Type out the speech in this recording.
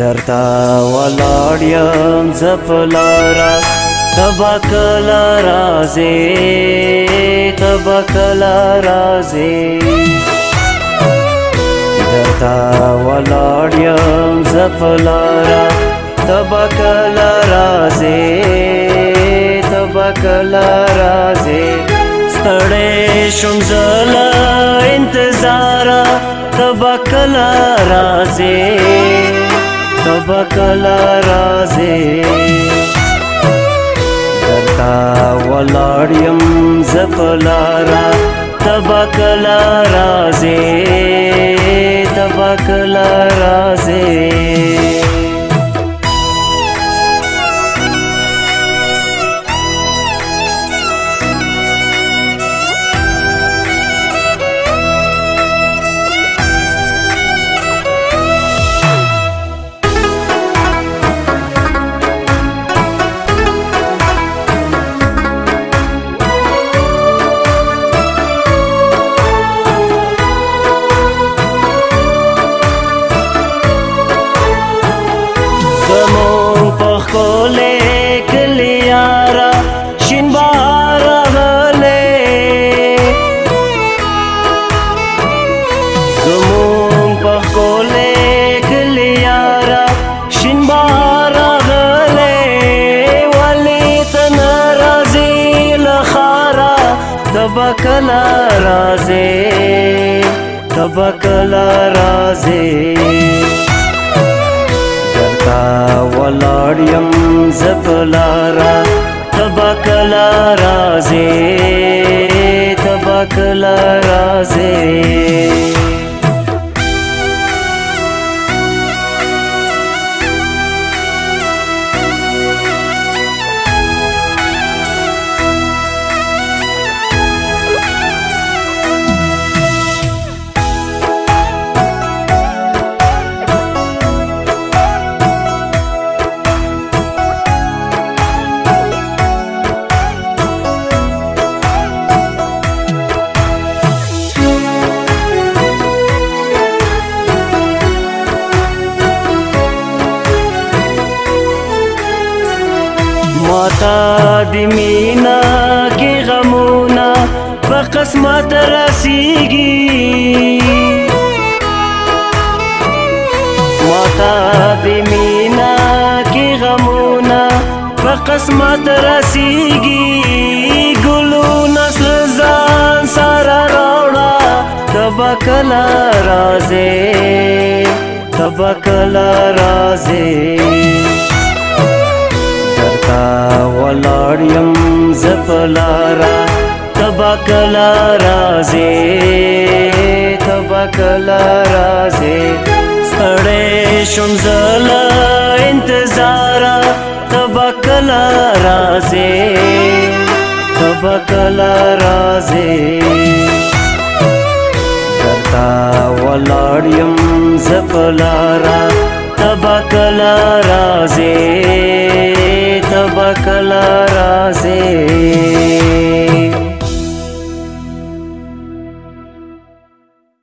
धरता दर्ता जपलारा तब कला राजे तब कला राजे धरता दर्ता जपलारा तब कला राजे तब कला राजे स्थळे शुंजल इंतजारा तब कला राजे تبا کلا رازه درتا ولاړیم زپلارا تبا کلا رازه تبا کلا رازه कोले कलियारा शिनबार हले जुमून पर कोले कलियारा शिनबार हले वाली तनराजी लखारा तबकला राजे तबकला राजे را ولاړیم زپلارا تبا کلا رازې تبا کلا رازې ماتا د مینا کې غمونه په قسمت رسیږي ماتا د مینا کې غمونه په قسمت رسیږي ګلونه ځان سره راوړه تبا کلا رازې تبا کلا رازې غواړیم زپلارا تبا کلا رازې تبا کلا رازې ستړې شم زلا انتظار تبا کلا رازې تبا کلا رازې تا ولاړیم زپلارا تبا کلا رازې कला राजे